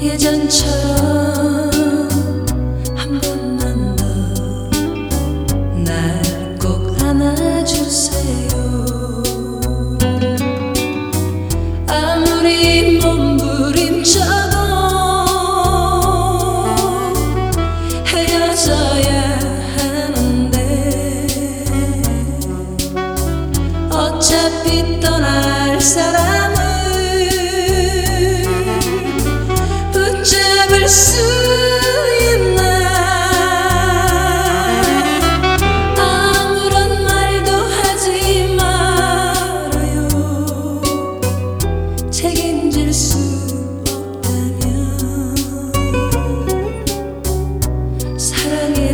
예전처럼 한 번만 더 날 꼭 안아주세요. 아무리 몸부림쳐도 헤어져야 하는데 어차피 떠날 사람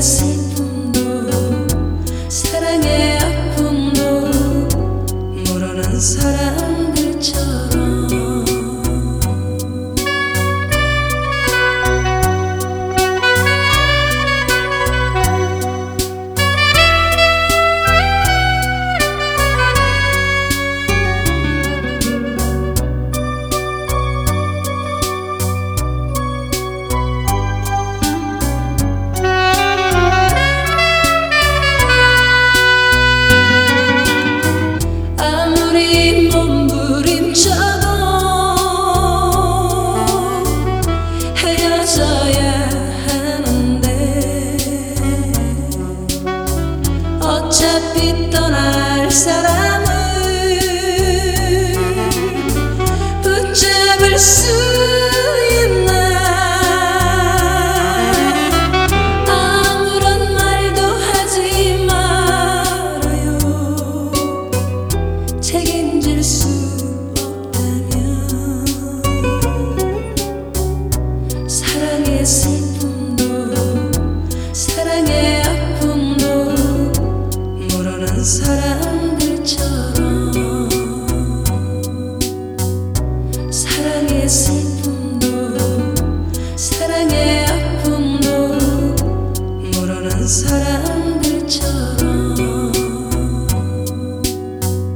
슬픔도 사랑의 아픔도 모르는 사람들처럼 어차피 떠날 사람을 붙잡을 수 사람들처럼 사랑의 슬픔도 사랑의 아픔도 모르는 사람